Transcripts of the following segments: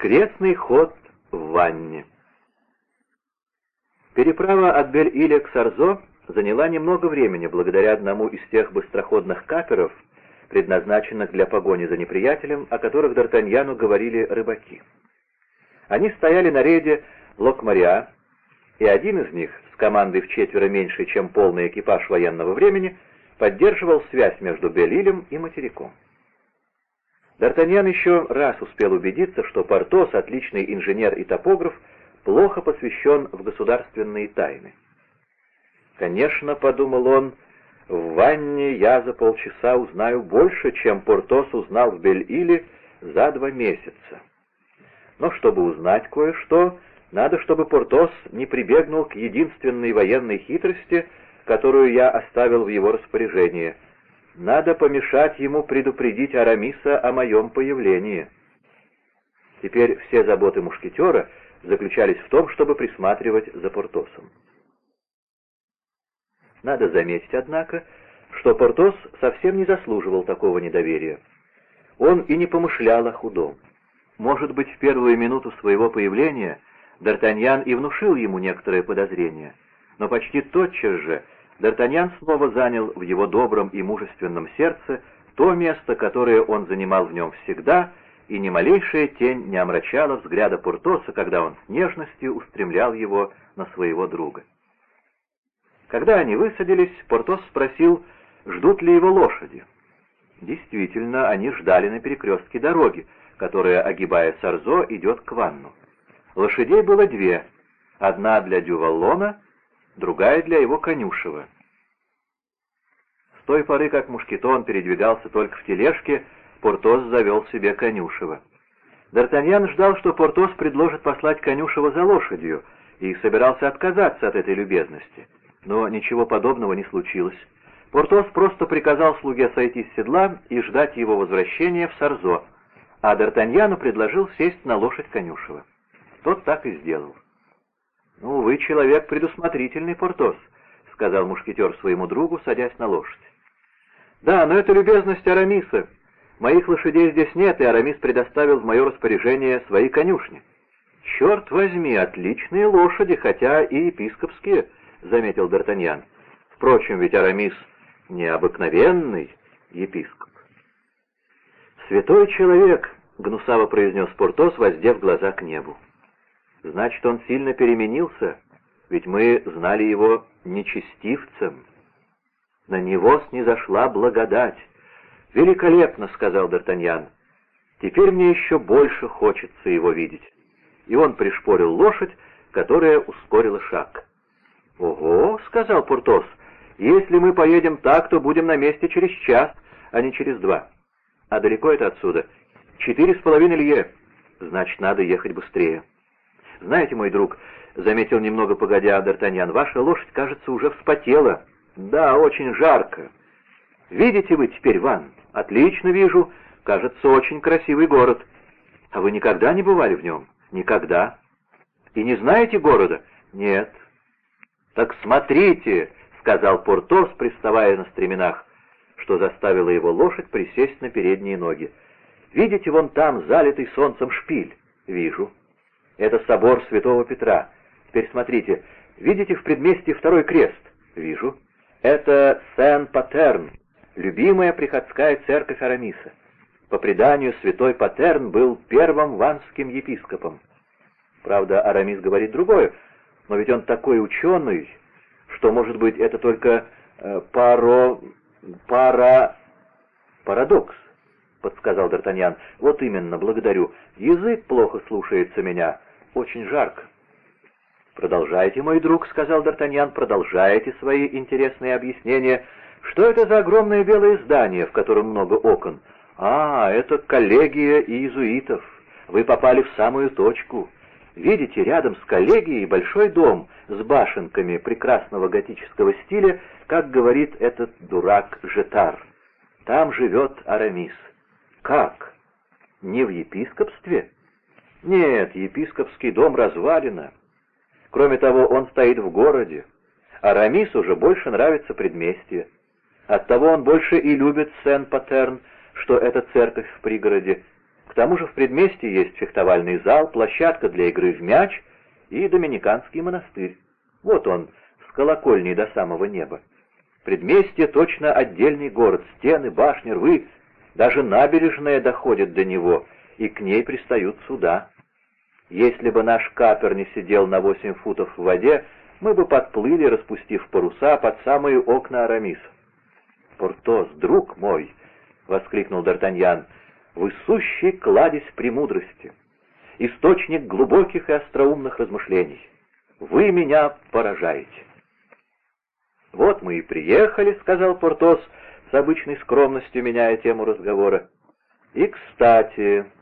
Крестный ход в ванне. Переправа от Бель-Иля к Сарзо заняла немного времени благодаря одному из тех быстроходных каперов, предназначенных для погони за неприятелем, о которых Д'Артаньяну говорили рыбаки. Они стояли на рейде Локмариа, и один из них, с командой в четверо меньше, чем полный экипаж военного времени, поддерживал связь между Белилем и материком. Д'Артаньян еще раз успел убедиться, что Портос, отличный инженер и топограф, плохо посвящен в государственные тайны. «Конечно, — подумал он, — в ванне я за полчаса узнаю больше, чем Портос узнал в Бель-Иле за два месяца. Но чтобы узнать кое-что, надо, чтобы Портос не прибегнул к единственной военной хитрости, которую я оставил в его распоряжении. Надо помешать ему предупредить Арамиса о моем появлении». Теперь все заботы мушкетера — заключались в том, чтобы присматривать за Портосом. Надо заметить, однако, что Портос совсем не заслуживал такого недоверия. Он и не помышлял о худом. Может быть, в первую минуту своего появления Д'Артаньян и внушил ему некоторые подозрения, но почти тотчас же Д'Артаньян снова занял в его добром и мужественном сердце то место, которое он занимал в нем всегда и ни малейшая тень не омрачала взгляда Пуртоса, когда он с нежностью устремлял его на своего друга. Когда они высадились, Портос спросил, ждут ли его лошади. Действительно, они ждали на перекрестке дороги, которая, огибая Сарзо, идет к Ванну. Лошадей было две, одна для Дюваллона, другая для его конюшева. С той поры, как Мушкетон передвигался только в тележке, Портос завел себе конюшева. Д'Артаньян ждал, что Портос предложит послать конюшева за лошадью, и собирался отказаться от этой любезности. Но ничего подобного не случилось. Портос просто приказал слуге сойти с седла и ждать его возвращения в Сарзо, а Д'Артаньяну предложил сесть на лошадь конюшева. Тот так и сделал. «Ну, вы человек предусмотрительный, Портос», — сказал мушкетер своему другу, садясь на лошадь. «Да, но это любезность Арамиса», Моих лошадей здесь нет, и Арамис предоставил в мое распоряжение свои конюшни. «Черт возьми, отличные лошади, хотя и епископские», — заметил Д'Артаньян. «Впрочем, ведь Арамис необыкновенный епископ». «Святой человек», — гнусаво произнес Портос, воздев глаза к небу. «Значит, он сильно переменился, ведь мы знали его нечестивцем. На него снизошла благодать». «Великолепно!» — сказал Д'Артаньян. «Теперь мне еще больше хочется его видеть». И он пришпорил лошадь, которая ускорила шаг. «Ого!» — сказал Пуртос. «Если мы поедем так, то будем на месте через час, а не через два. А далеко это отсюда? Четыре с половиной лье. Значит, надо ехать быстрее». «Знаете, мой друг», — заметил немного погодя Д'Артаньян, — «ваша лошадь, кажется, уже вспотела». «Да, очень жарко». «Видите вы теперь ванну?» «Отлично вижу. Кажется, очень красивый город. А вы никогда не бывали в нем?» «Никогда». «И не знаете города?» «Нет». «Так смотрите», — сказал Портос, приставая на стременах, что заставило его лошадь присесть на передние ноги. «Видите вон там залитый солнцем шпиль?» «Вижу». «Это собор святого Петра. Теперь смотрите, видите в предместье второй крест?» «Вижу». «Это Сен-Патерн, любимая приходская церковь Арамиса. По преданию, святой Патерн был первым ванским епископом. Правда, Арамис говорит другое, но ведь он такой ученый, что, может быть, это только э, паро... пара... парадокс, — подсказал Д'Артаньян. Вот именно, благодарю. Язык плохо слушается меня, очень жарко. «Продолжайте, мой друг», — сказал Д'Артаньян, — «продолжайте свои интересные объяснения». Что это за огромное белое здание, в котором много окон? А, это коллегия иезуитов. Вы попали в самую точку. Видите, рядом с коллегией большой дом с башенками прекрасного готического стиля, как говорит этот дурак Жетар. Там живет Арамис. Как? Не в епископстве? Нет, епископский дом развалина. Кроме того, он стоит в городе. Арамис уже больше нравится предместье. Оттого он больше и любит Сен-Патерн, что это церковь в пригороде. К тому же в предместье есть фехтовальный зал, площадка для игры в мяч и доминиканский монастырь. Вот он, с колокольней до самого неба. Предместье точно отдельный город, стены, башни, рвы, даже набережная доходит до него, и к ней пристают суда. Если бы наш капер не сидел на восемь футов в воде, мы бы подплыли, распустив паруса под самые окна Арамиса. «Портос, друг мой!» — воскликнул Д'Артаньян. «Вы сущий кладезь премудрости, источник глубоких и остроумных размышлений. Вы меня поражаете». «Вот мы и приехали», — сказал Портос, с обычной скромностью меняя тему разговора. «И, кстати», —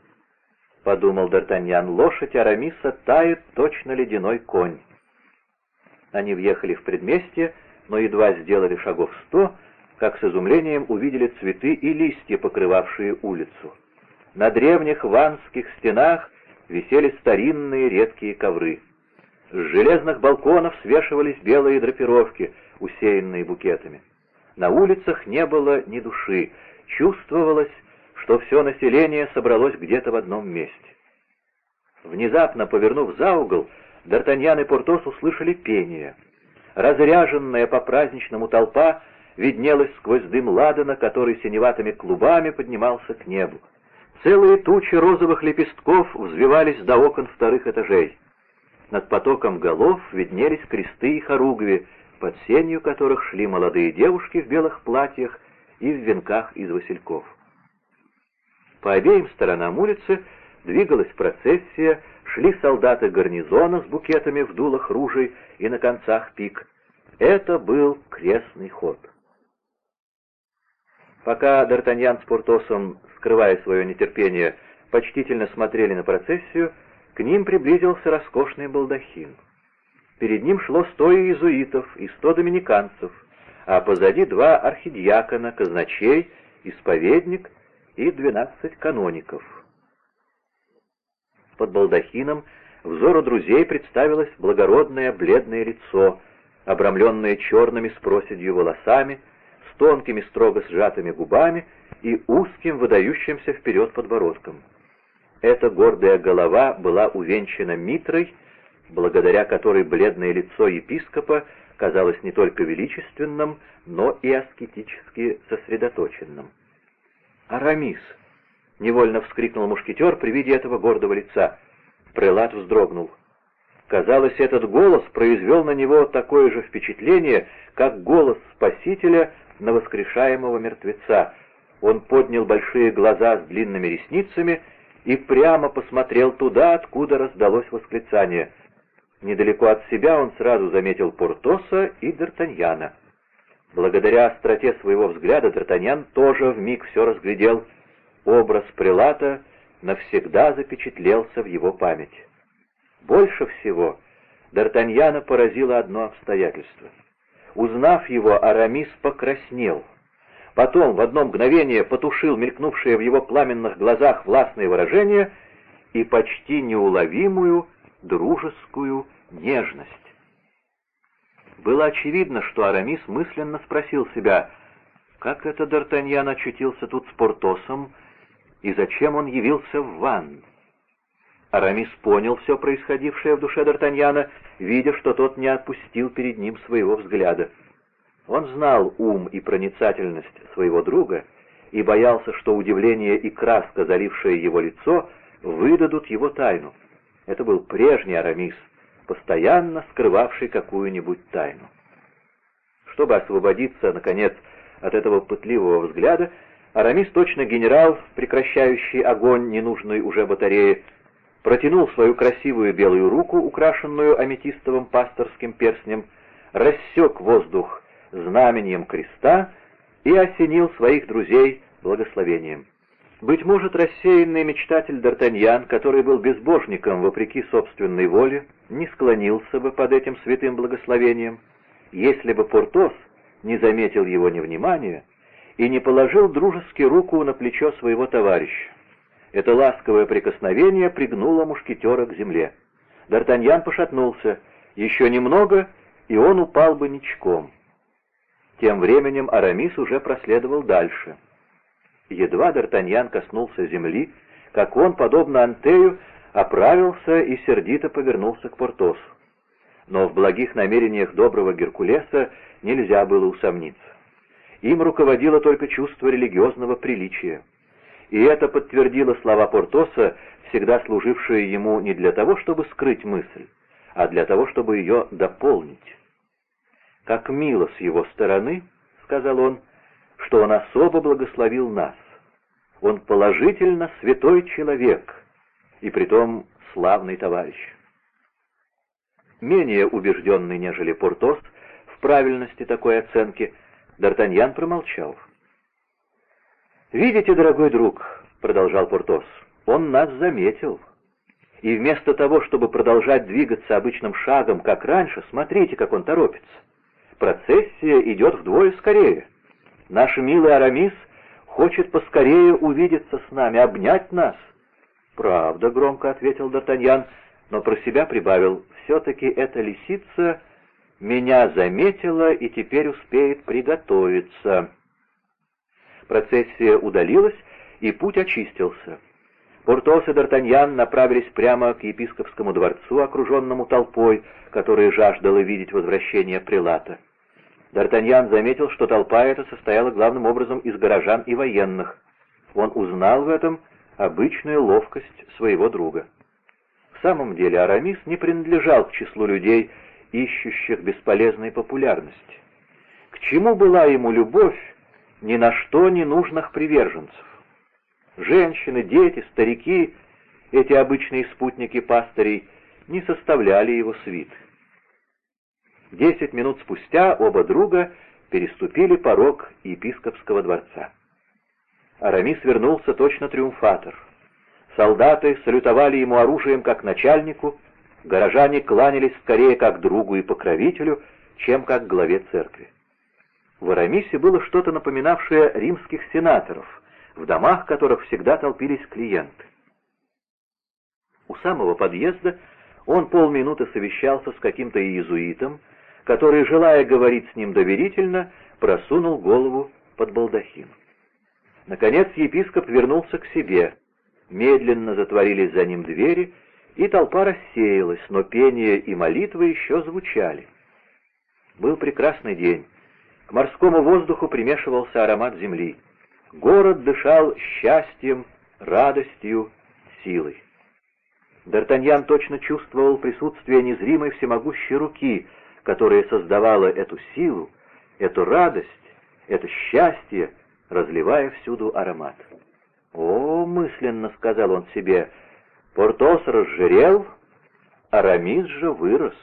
подумал Д'Артаньян, — «лошадь Арамиса тает точно ледяной конь». Они въехали в предместье, но едва сделали шагов сто, как с изумлением увидели цветы и листья, покрывавшие улицу. На древних ванских стенах висели старинные редкие ковры. С железных балконов свешивались белые драпировки, усеянные букетами. На улицах не было ни души, чувствовалось, что все население собралось где-то в одном месте. Внезапно повернув за угол, Д'Артаньян и Портос услышали пение. Разряженная по-праздничному толпа виднелась сквозь дым ладана, который синеватыми клубами поднимался к небу. Целые тучи розовых лепестков взвивались до окон вторых этажей. Над потоком голов виднелись кресты и хоругви, под сенью которых шли молодые девушки в белых платьях и в венках из васильков. По обеим сторонам улицы двигалась процессия, шли солдаты гарнизона с букетами в дулах ружей и на концах пик. Это был крестный ход. Пока Д'Артаньян с Портосом, скрывая свое нетерпение, почтительно смотрели на процессию, к ним приблизился роскошный балдахин. Перед ним шло сто иезуитов и сто доминиканцев, а позади два архидиакона, казначей, исповедник и двенадцать каноников. Под балдахином взору друзей представилось благородное бледное лицо, обрамленное черными с проседью волосами, тонкими строго сжатыми губами и узким выдающимся вперед подбородком. Эта гордая голова была увенчана митрой, благодаря которой бледное лицо епископа казалось не только величественным, но и аскетически сосредоточенным. «Арамис!» — невольно вскрикнул мушкетер при виде этого гордого лица. Прелат вздрогнул. Казалось, этот голос произвел на него такое же впечатление, как голос Спасителя на воскрешаемого мертвеца. Он поднял большие глаза с длинными ресницами и прямо посмотрел туда, откуда раздалось восклицание. Недалеко от себя он сразу заметил Портоса и Д'Артаньяна. Благодаря остроте своего взгляда Д'Артаньян тоже вмиг все разглядел. Образ прилата навсегда запечатлелся в его памяти. Больше всего Д'Артаньяна поразило одно обстоятельство — Узнав его, Арамис покраснел. Потом в одно мгновение потушил мелькнувшее в его пламенных глазах властное выражение и почти неуловимую дружескую нежность. Было очевидно, что Арамис мысленно спросил себя, как это Д'Артаньян очутился тут с Портосом и зачем он явился в ванну. Арамис понял все происходившее в душе Д'Артаньяна, видя, что тот не отпустил перед ним своего взгляда. Он знал ум и проницательность своего друга и боялся, что удивление и краска, залившие его лицо, выдадут его тайну. Это был прежний Арамис, постоянно скрывавший какую-нибудь тайну. Чтобы освободиться, наконец, от этого пытливого взгляда, Арамис, точно генерал, прекращающий огонь ненужной уже батареи, протянул свою красивую белую руку, украшенную аметистовым пасторским перстнем, рассек воздух знамением креста и осенил своих друзей благословением. Быть может, рассеянный мечтатель Д'Артаньян, который был безбожником вопреки собственной воле, не склонился бы под этим святым благословением, если бы Портос не заметил его невнимания и не положил дружески руку на плечо своего товарища. Это ласковое прикосновение пригнуло мушкетера к земле. Д'Артаньян пошатнулся. Еще немного, и он упал бы ничком. Тем временем Арамис уже проследовал дальше. Едва Д'Артаньян коснулся земли, как он, подобно Антею, оправился и сердито повернулся к Портосу. Но в благих намерениях доброго Геркулеса нельзя было усомниться. Им руководило только чувство религиозного приличия. И это подтвердило слова Портоса, всегда служившие ему не для того, чтобы скрыть мысль, а для того, чтобы ее дополнить. «Как мило с его стороны», — сказал он, — «что он особо благословил нас. Он положительно святой человек, и притом славный товарищ». Менее убежденный, нежели Портос, в правильности такой оценки, Д'Артаньян промолчал. «Видите, дорогой друг», — продолжал Портос, — «он нас заметил. И вместо того, чтобы продолжать двигаться обычным шагом, как раньше, смотрите, как он торопится. Процессия идет вдвое скорее. Наш милый Арамис хочет поскорее увидеться с нами, обнять нас». «Правда», — громко ответил Д'Артаньян, но про себя прибавил, «все-таки эта лисица меня заметила и теперь успеет приготовиться». Процессия удалилась, и путь очистился. Портос и Д'Артаньян направились прямо к епископскому дворцу, окруженному толпой, которая жаждала видеть возвращение прилата. Д'Артаньян заметил, что толпа эта состояла главным образом из горожан и военных. Он узнал в этом обычную ловкость своего друга. В самом деле Арамис не принадлежал к числу людей, ищущих бесполезной популярности. К чему была ему любовь, ни на что не нужных приверженцев. Женщины, дети, старики, эти обычные спутники пастырей, не составляли его свит. Десять минут спустя оба друга переступили порог епископского дворца. Арамис вернулся точно триумфатор. Солдаты салютовали ему оружием как начальнику, горожане кланялись скорее как другу и покровителю, чем как главе церкви. В Арамисе было что-то напоминавшее римских сенаторов, в домах которых всегда толпились клиенты. У самого подъезда он полминуты совещался с каким-то иезуитом, который, желая говорить с ним доверительно, просунул голову под балдахин. Наконец епископ вернулся к себе. Медленно затворились за ним двери, и толпа рассеялась, но пение и молитвы еще звучали. Был прекрасный день. К морскому воздуху примешивался аромат земли. Город дышал счастьем, радостью, силой. Д'Артаньян точно чувствовал присутствие незримой всемогущей руки, которая создавала эту силу, эту радость, это счастье, разливая всюду аромат. «О, — мысленно сказал он себе, — Портос разжирел, Арамис же вырос».